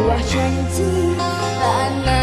我曾经。